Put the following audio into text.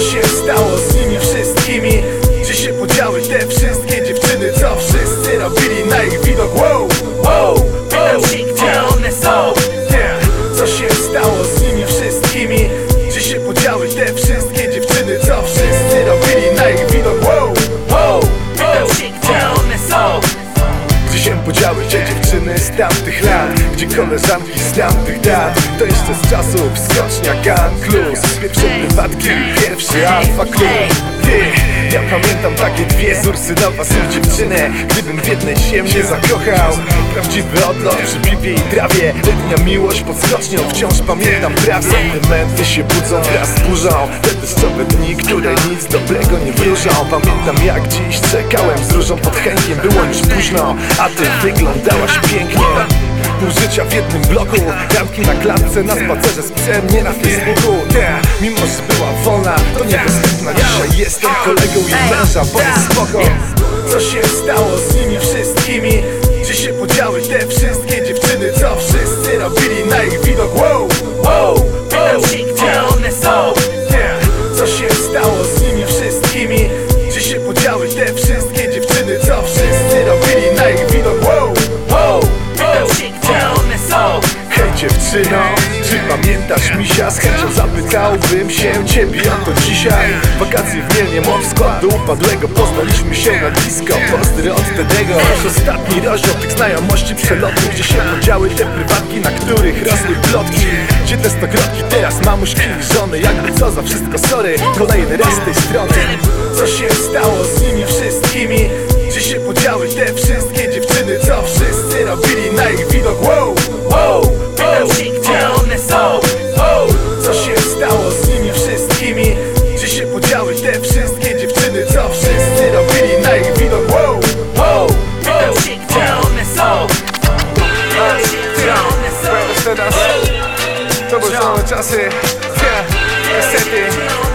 Co się stało z nimi wszystkimi? Gdzie się podziały te wszystkie dziewczyny Co wszyscy robili na ich widok Wow, wow, Pytam się, gdzie one są yeah. Co się stało z nimi wszystkimi? Gdzie się podziały te wszystkie się podziały te dziewczyny z tamtych lat Gdzie koleżanki z tamtych dat. To jeszcze z czasów skocznia Gang Plus Pierwsze prywatki, pierwszy alfa klub ja pamiętam takie dwie z Ursynowa z dziewczynę. Gdybym w jednej się zakochał. Prawdziwy odlot przy piwie i trawie. Letnia miłość pod skocznią. Wciąż pamiętam praw. Sentymenty się budzą. Wraz z burzą. Te deszczowe dni, które nic dobrego nie wróżą. Pamiętam jak dziś czekałem z różą pod chękiem Było już późno, a ty wyglądałaś pięknie. Pół życia w jednym bloku. Ramki na klatce, na spacerze z psem Nie na Facebooku. Mimo, że była wolna, to niedostępna Dzisiaj jestem kolegą i męża, jest spoko Co się stało z nimi wszystkimi? Gdzie się podziały te wszystkie dziewczyny? Co wszyscy robili na ich widok? Wow, wow, się, gdzie one są. Co się stało z nimi wszystkimi? Gdzie się podziały te wszystkie dziewczyny? Co wszyscy robili na ich widok? Wow, wow, się, gdzie one są Hej dziewczyno, czy pamiętasz misia? Z chęcią zapytałbym się ciebie o to dzisiaj Wakacje w Mielnie, mow składu upadłego Poznaliśmy się na disco, pozdry od Tedego Nasz ostatni rozdział tych znajomości przelotnych Gdzie się podziały te prywatki, na których rosły plotki Gdzie te stokrotki, teraz mamuśki i żony Jakby co za wszystko, sorry, kolejny raz z tej strony Co się stało z nimi wszystkimi? Gdzie się podziały te wszystkie dziewczyny? Co wszyscy robili na ich widok? Wow, to the bitty night. Be the whoa, whoa, whoa, whoa. Teraz to było czasie, ja niestety